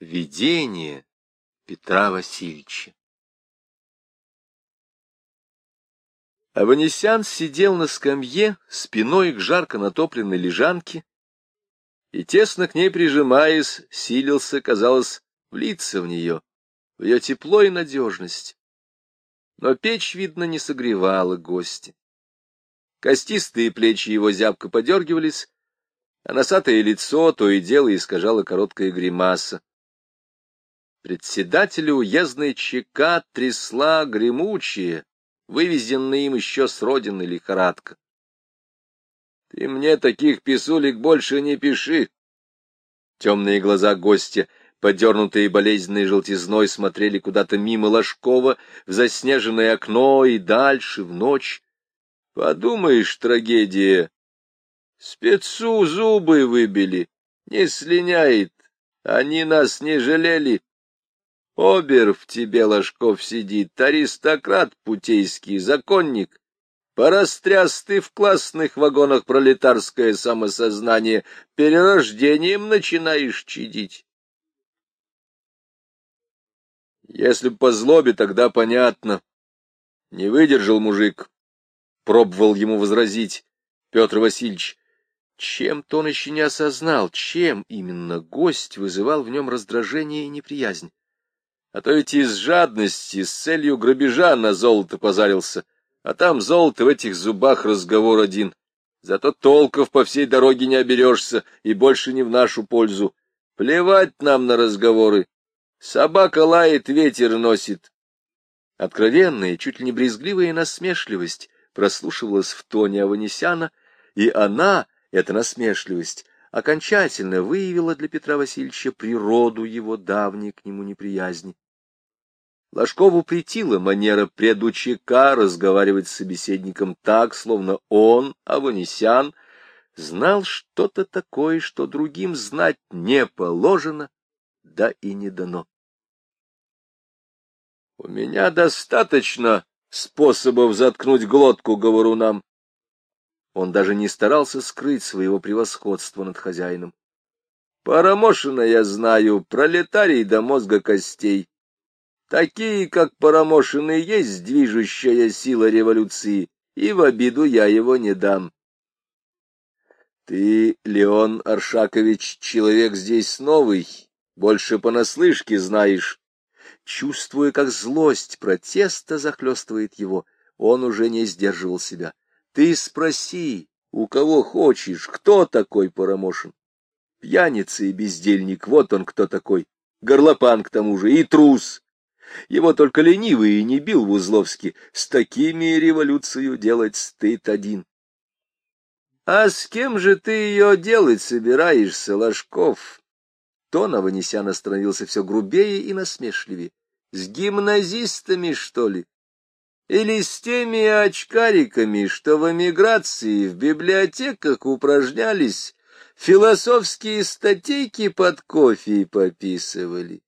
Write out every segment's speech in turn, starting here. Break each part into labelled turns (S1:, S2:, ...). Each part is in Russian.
S1: Видение Петра Васильевича Аванесян сидел на скамье, спиной к жарко натопленной лежанке, и, тесно к ней прижимаясь, силился, казалось, влиться в нее, в ее тепло и надежность. Но печь, видно, не согревала гостя. Костистые плечи его зябко подергивались, а носатое лицо то и дело искажало короткая гримаса. Председателя уездной ЧК трясла гремучая, вывезенная им еще с родины лихорадка. — Ты мне таких писулек больше не пиши. Темные глаза гостя, подернутые болезненной желтизной, смотрели куда-то мимо Ложкова в заснеженное окно и дальше, в ночь. Подумаешь, трагедия. Спецу зубы выбили, не слиняет, они нас не жалели. Обер в тебе, Ложков, сидит, аристократ путейский, законник. Порастряс ты в классных вагонах пролетарское самосознание, перерождением начинаешь чадить. Если по злобе, тогда понятно. Не выдержал мужик. Пробовал ему возразить Петр Васильевич. Чем-то он еще не осознал, чем именно гость вызывал в нем раздражение и неприязнь а то ведь из жадности с целью грабежа на золото позарился, а там золото в этих зубах разговор один. Зато толков по всей дороге не оберешься, и больше не в нашу пользу. Плевать нам на разговоры. Собака лает, ветер носит. Откровенная, чуть ли не брезгливая насмешливость прослушивалась в тоне Аванесяна, и она, эта насмешливость, окончательно выявила для Петра Васильевича природу его давней к нему неприязни. Ложкову притила манера предучека разговаривать с собеседником так, словно он, Аванесян, знал что-то такое, что другим знать не положено, да и не дано. — У меня достаточно способов заткнуть глотку говорунам. Он даже не старался скрыть своего превосходства над хозяином. Парамошина я знаю, пролетарий до мозга костей. Такие, как Парамошин, есть движущая сила революции, и в обиду я его не дам. Ты, Леон Аршакович, человек здесь новый, больше понаслышке знаешь. Чувствуя, как злость протеста захлестывает его, он уже не сдерживал себя. Ты спроси, у кого хочешь, кто такой Парамошин? Пьяница и бездельник, вот он кто такой. Горлопан к тому же и трус. Его только ленивый и не бил в Узловске. С такими революцию делать стыд один. — А с кем же ты ее делать собираешься, Ложков? Тон Аванесяна становился все грубее и насмешливее. — С гимназистами, что ли? Или с теми очкариками, что в эмиграции в библиотеках упражнялись, философские статейки под кофе пописывали?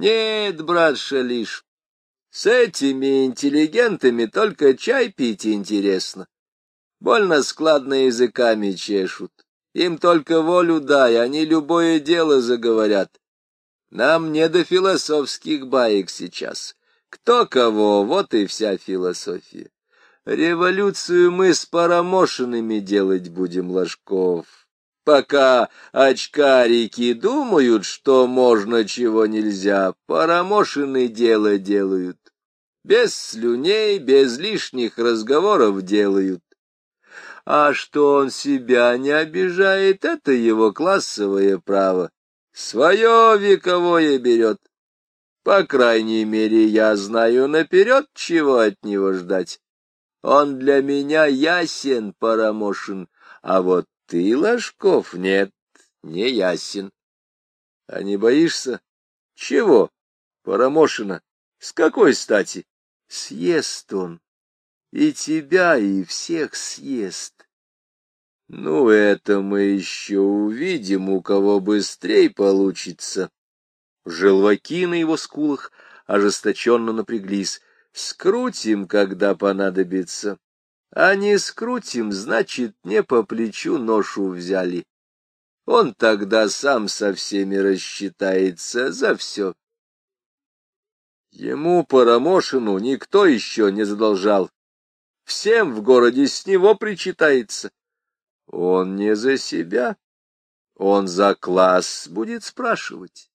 S1: Нет, брат Шалиш, с этими интеллигентами только чай пить интересно. Больно складно языками чешут. Им только волю дай, они любое дело заговорят. Нам не до философских баек сейчас. Кто кого, вот и вся философия. Революцию мы с парамошенными делать будем, Ложков пока очкарики думают, что можно, чего нельзя, парамошины дело делают. Без слюней, без лишних разговоров делают. А что он себя не обижает, это его классовое право. Свое вековое берет. По крайней мере, я знаю наперед, чего от него ждать. Он для меня ясен, Парамошин, а вот ты, Ложков, нет, не ясен. А не боишься? Чего? Парамошина. С какой стати? Съест он. И тебя, и всех съест. Ну, это мы еще увидим, у кого быстрей получится. Желваки на его скулах ожесточенно напряглись. Скрутим, когда понадобится. А не скрутим, значит, не по плечу ношу взяли. Он тогда сам со всеми рассчитается за все. Ему, Парамошину, никто еще не задолжал. Всем в городе с него причитается. Он не за себя, он за класс будет спрашивать.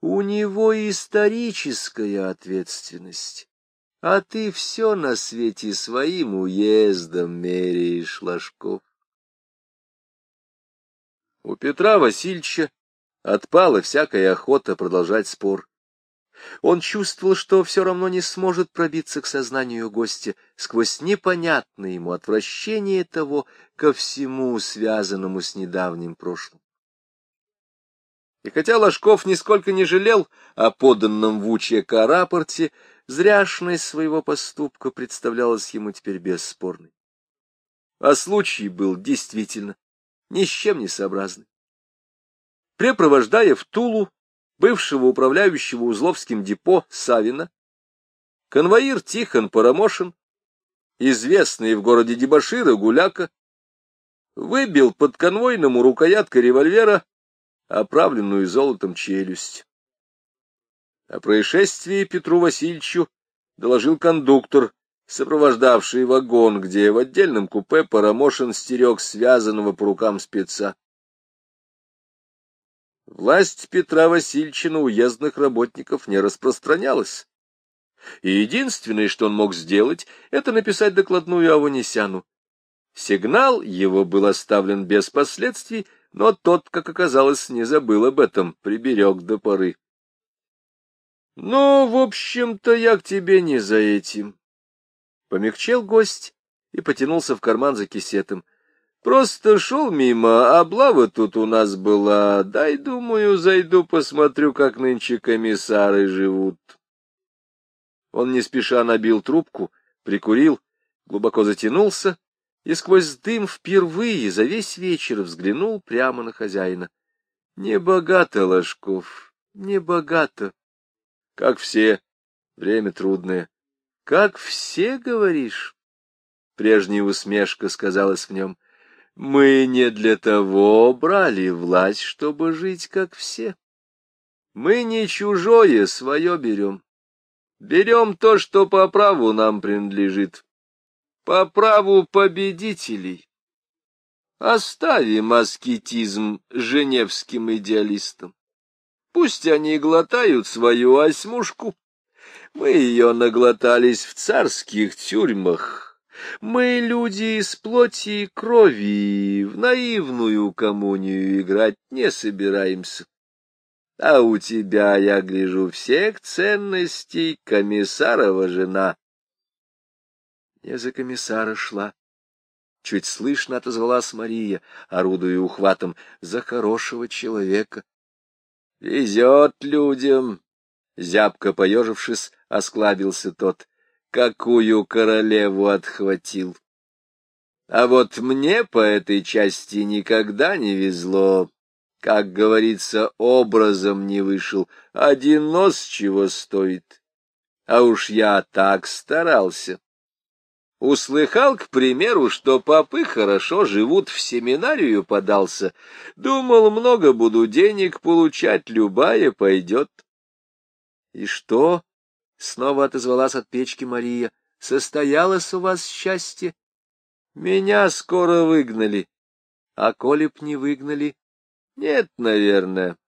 S1: У него историческая ответственность, а ты все на свете своим уездом меряешь, Ложков. У Петра Васильевича отпала всякая охота продолжать спор. Он чувствовал, что все равно не сможет пробиться к сознанию гостя сквозь непонятное ему отвращение того ко всему, связанному с недавним прошлым. И хотя Ложков нисколько не жалел о поданном в УЧК рапорте, зряшность своего поступка представлялась ему теперь бесспорной. А случай был действительно ни с чем не сообразный. Препровождая в Тулу бывшего управляющего Узловским депо Савина, конвоир Тихон Парамошин, известный в городе Дебашира Гуляка, выбил под конвойному рукояткой револьвера оправленную золотом челюсть. О происшествии Петру Васильевичу доложил кондуктор, сопровождавший вагон, где в отдельном купе Парамошин стерег связанного по рукам спеца. Власть Петра Васильевича на уездных работников не распространялась. И единственное, что он мог сделать, это написать докладную Аванесяну. Сигнал его был оставлен без последствий, но тот, как оказалось, не забыл об этом, приберег до поры. — Ну, в общем-то, я к тебе не за этим. Помягчел гость и потянулся в карман за кисетом. Просто шел мимо, облава тут у нас была. Дай, думаю, зайду, посмотрю, как нынче комиссары живут. Он не спеша набил трубку, прикурил, глубоко затянулся и сквозь дым впервые за весь вечер взглянул прямо на хозяина. Небогато, Ложков, небогато. Как все, время трудное. Как все, говоришь? Прежняя усмешка сказалась в нем. Мы не для того брали власть, чтобы жить, как все. Мы не чужое свое берем. Берем то, что по праву нам принадлежит. По праву победителей. Оставим аскетизм женевским идеалистам. Пусть они глотают свою осьмушку. Мы ее наглотались в царских тюрьмах, мы, люди из плоти и крови, в наивную коммунию играть не собираемся. А у тебя, я гляжу, всех ценностей комиссарова жена. Я за комиссара шла. Чуть слышно отозвалась Мария, орудуя ухватом, за хорошего человека. Везет людям, зябко поежившись, осклабился тот какую королеву отхватил. А вот мне по этой части никогда не везло. Как говорится, образом не вышел. Один нос чего стоит. А уж я так старался. Услыхал, к примеру, что попы хорошо живут, в семинарию подался. Думал, много буду денег получать, любая пойдет. И что? Снова отозвалась от печки Мария. Состоялось у вас счастье? Меня скоро выгнали. А коли б не выгнали? Нет, наверное.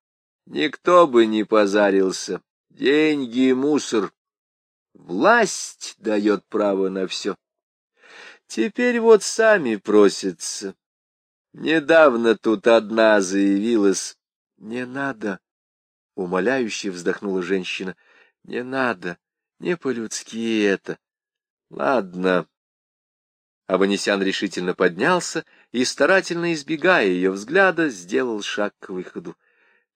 S1: Никто бы не позарился. Деньги — мусор. Власть дает право на все. Теперь вот сами просятся. Недавно тут одна заявилась. Не надо, — умоляюще вздохнула женщина. Не надо, не по-людски это. Ладно. Аванесян решительно поднялся и, старательно избегая ее взгляда, сделал шаг к выходу.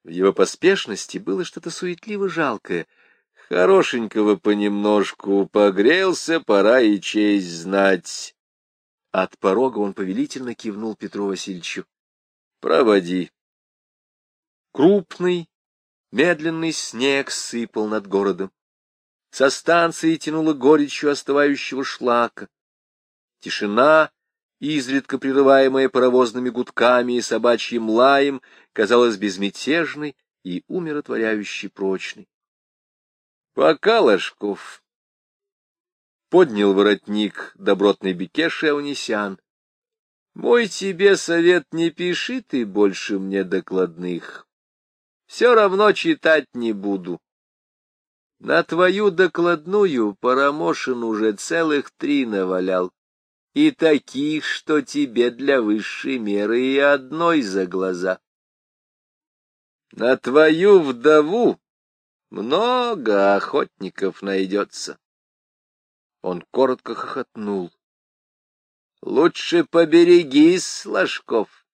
S1: В его поспешности было что-то суетливо жалкое. Хорошенького понемножку погрелся, пора и честь знать. От порога он повелительно кивнул Петру Васильевичу. — Проводи. Крупный, Медленный снег сыпал над городом. Со станции тянуло горечью остывающего шлака. Тишина изредка прерываемая паровозными гудками и собачьим лаем, казалась безмятежной и умиротворяющей прочной. Пока, Ложков, поднял воротник добротный Бекеш Аунисян. Мой тебе совет, не пиши ты больше мне докладных. Все равно читать не буду. На твою докладную Парамошин уже целых три навалял. И таких, что тебе для высшей меры и одной за глаза. На твою вдову много охотников найдется. Он коротко хохотнул. — Лучше поберегись, Ложков.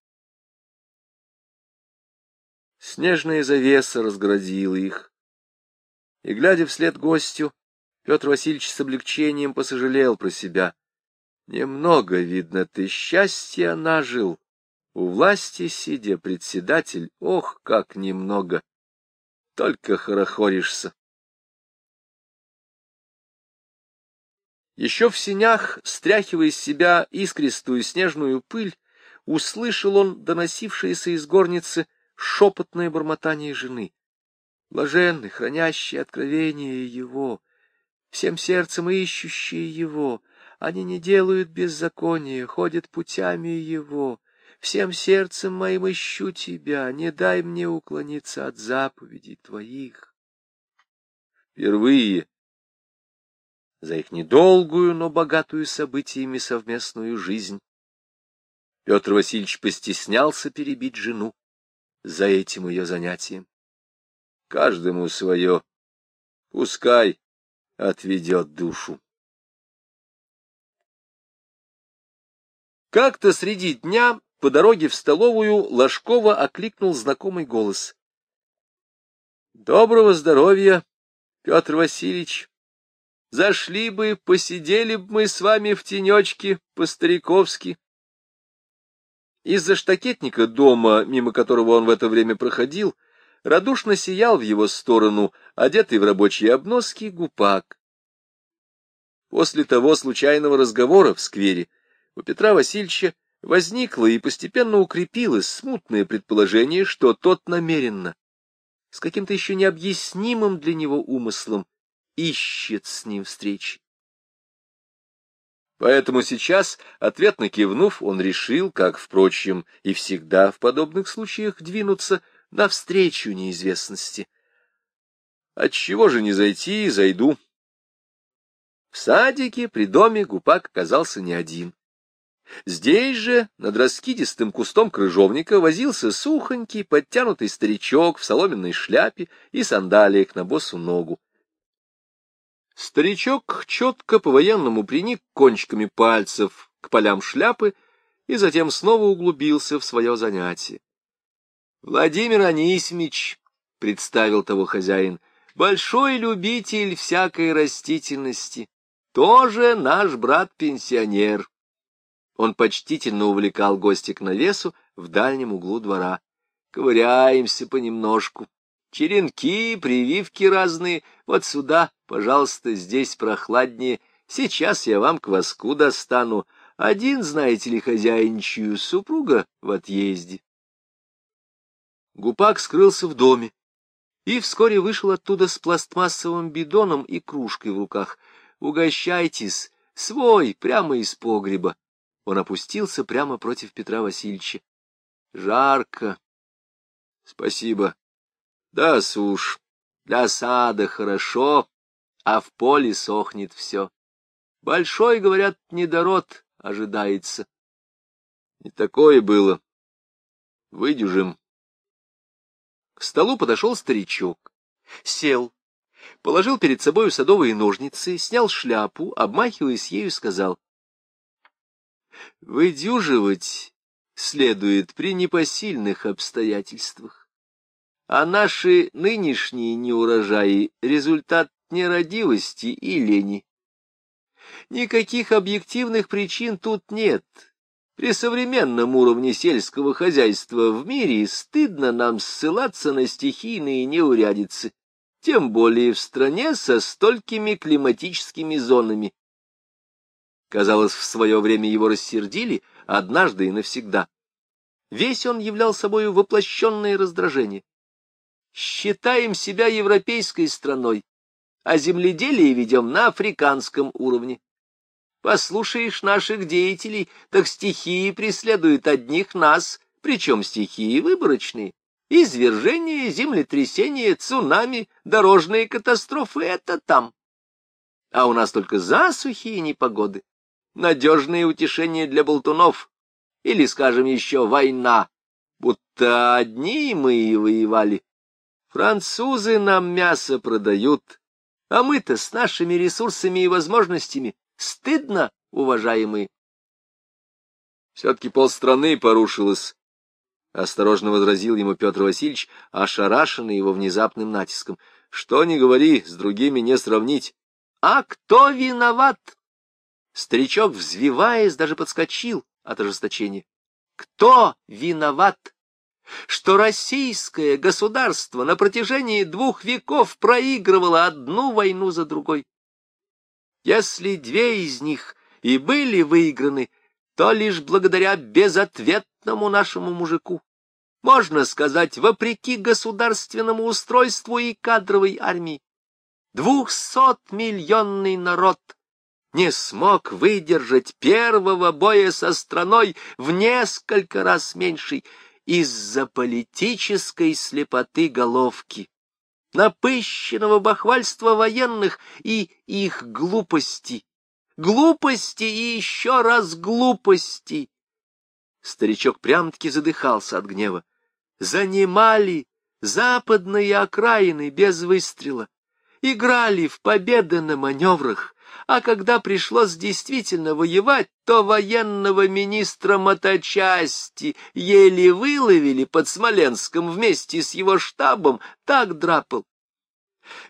S1: Снежная завеса разградила их. И, глядя вслед гостю, Петр Васильевич с облегчением посожалел про себя. Немного, видно, ты счастья нажил. У власти сидя председатель, ох, как немного. Только хорохоришься. Еще в синях, стряхивая из себя искристую снежную пыль, услышал он доносившееся из горницы шепотное бормотание жены. Блаженный, хранящий откровение его, всем сердцем ищущие его, они не делают беззакония, ходят путями его. Всем сердцем моим ищу тебя, не дай мне уклониться от заповедей твоих. Впервые за их недолгую, но богатую событиями совместную жизнь. Петр Васильевич постеснялся перебить жену за этим ее занятием. Каждому свое, пускай отведет душу. Как-то среди дня по дороге в столовую Ложкова окликнул знакомый голос. — Доброго здоровья, Петр Васильевич! Зашли бы, посидели бы мы с вами в тенечке по-стариковски. Из-за штакетника дома, мимо которого он в это время проходил, радушно сиял в его сторону, одетый в рабочие обноски, гупак. После того случайного разговора в сквере у Петра Васильевича возникло и постепенно укрепилось смутное предположение, что тот намеренно, с каким-то еще необъяснимым для него умыслом, ищет с ним встречи. Поэтому сейчас, ответно кивнув, он решил, как, впрочем, и всегда в подобных случаях, двинуться навстречу неизвестности. Отчего же не зайти, зайду. В садике при доме Гупак оказался не один. Здесь же, над раскидистым кустом крыжовника, возился сухонький, подтянутый старичок в соломенной шляпе и сандалиях на босу ногу. Старичок четко по-военному приник кончиками пальцев к полям шляпы и затем снова углубился в свое занятие. — Владимир Анисимич, — представил того хозяин, — большой любитель всякой растительности, тоже наш брат-пенсионер. Он почтительно увлекал гостя к навесу в дальнем углу двора. Ковыряемся понемножку. Черенки, прививки разные. Вот сюда, пожалуйста, здесь прохладнее. Сейчас я вам кваску достану. Один, знаете ли, хозяйничью, супруга в отъезде. Гупак скрылся в доме и вскоре вышел оттуда с пластмассовым бидоном и кружкой в руках. «Угощайтесь, свой, прямо из погреба». Он опустился прямо против Петра Васильевича. «Жарко». «Спасибо», да, сушь, для сада хорошо, а в поле сохнет все. Большой, говорят, недород ожидается. И такое было. Выдюжим. К столу подошел старичок, сел, положил перед собой садовые ножницы, снял шляпу, обмахиваясь ею, сказал. Выдюживать следует при непосильных обстоятельствах. А наши нынешние неурожаи — результат нерадивости и лени. Никаких объективных причин тут нет. При современном уровне сельского хозяйства в мире стыдно нам ссылаться на стихийные неурядицы, тем более в стране со столькими климатическими зонами. Казалось, в свое время его рассердили, однажды и навсегда. Весь он являл собою воплощенное раздражение. Считаем себя европейской страной, а земледелие ведем на африканском уровне. Послушаешь наших деятелей, так стихии преследуют одних нас, причем стихии выборочные. Извержение, землетрясение, цунами, дорожные катастрофы — это там. А у нас только засухи и непогоды. Надежные утешения для болтунов. Или, скажем, еще война. Будто одни мы и воевали. Французы нам мясо продают, а мы-то с нашими ресурсами и возможностями стыдно, уважаемые. Все-таки полстраны порушилось, — осторожно возразил ему Петр Васильевич, ошарашенный его внезапным натиском. Что ни говори, с другими не сравнить. А кто виноват? Старичок, взвиваясь, даже подскочил от ожесточения. Кто виноват? Что российское государство на протяжении двух веков проигрывало одну войну за другой. Если две из них и были выиграны, то лишь благодаря безответному нашему мужику. Можно сказать, вопреки государственному устройству и кадровой армии. Двухсотмиллионный народ не смог выдержать первого боя со страной в несколько раз меньшей, из-за политической слепоты головки, напыщенного бахвальства военных и их глупости, глупости и еще раз глупости. Старичок прям-таки задыхался от гнева. Занимали западные окраины без выстрела, играли в победы на маневрах, а когда пришлось действительно воевать, то военного министра моточасти еле выловили под Смоленском вместе с его штабом, так драпал.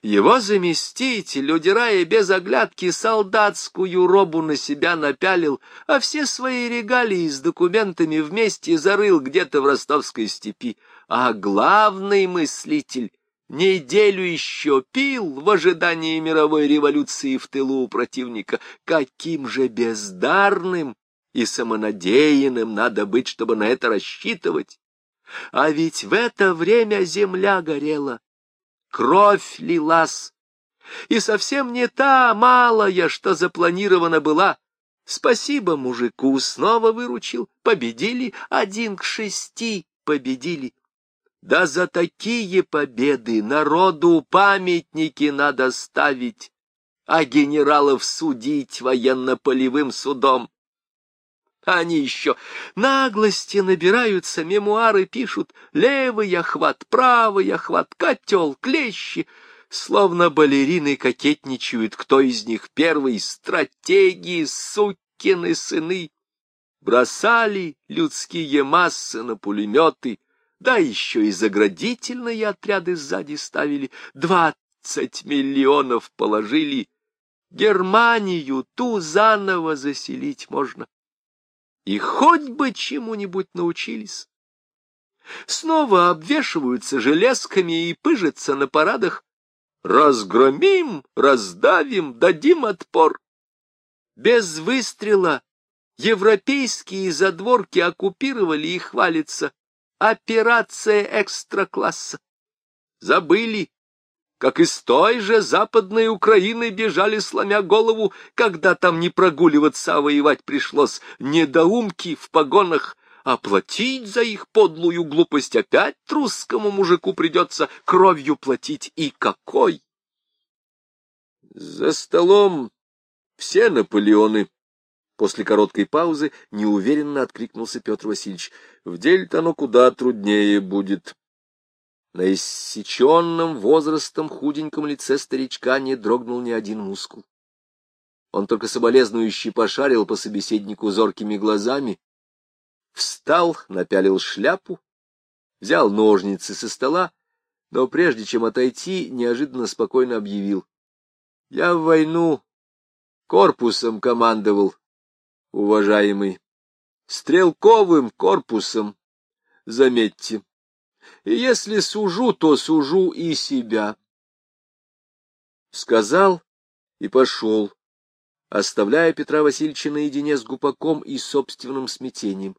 S1: Его заместитель, удирая без оглядки, солдатскую робу на себя напялил, а все свои регалии с документами вместе зарыл где-то в ростовской степи. А главный мыслитель Неделю еще пил в ожидании мировой революции в тылу у противника. Каким же бездарным и самонадеянным надо быть, чтобы на это рассчитывать? А ведь в это время земля горела, кровь лилась, и совсем не та малая, что запланирована была. Спасибо мужику, снова выручил, победили, один к шести победили. Да за такие победы народу памятники надо ставить, а генералов судить военно-полевым судом. Они еще наглости набираются, мемуары пишут, левый охват, правый охват, котел, клещи. Словно балерины кокетничают, кто из них первый, стратегии, сукины сыны. Бросали людские массы на пулеметы, да еще и заградительные отряды сзади ставили, двадцать миллионов положили. Германию ту заново заселить можно. И хоть бы чему-нибудь научились. Снова обвешиваются железками и пыжатся на парадах. Разгромим, раздавим, дадим отпор. Без выстрела европейские задворки оккупировали и хвалятся. Операция экстра-класса. Забыли, как из той же западной Украины бежали, сломя голову, когда там не прогуливаться, а воевать пришлось. Недоумки в погонах, оплатить за их подлую глупость опять русскому мужику придется кровью платить. И какой! За столом все Наполеоны После короткой паузы неуверенно откликнулся Петр Васильевич. В деле-то оно куда труднее будет. На иссеченном возрастом худеньком лице старичка не дрогнул ни один мускул. Он только соболезнующий пошарил по собеседнику зоркими глазами, встал, напялил шляпу, взял ножницы со стола, но прежде чем отойти, неожиданно спокойно объявил. — Я в войну корпусом командовал уважаемый, стрелковым корпусом, заметьте. И если сужу, то сужу и себя. Сказал и пошел, оставляя Петра Васильевича наедине с гупаком и собственным смятением.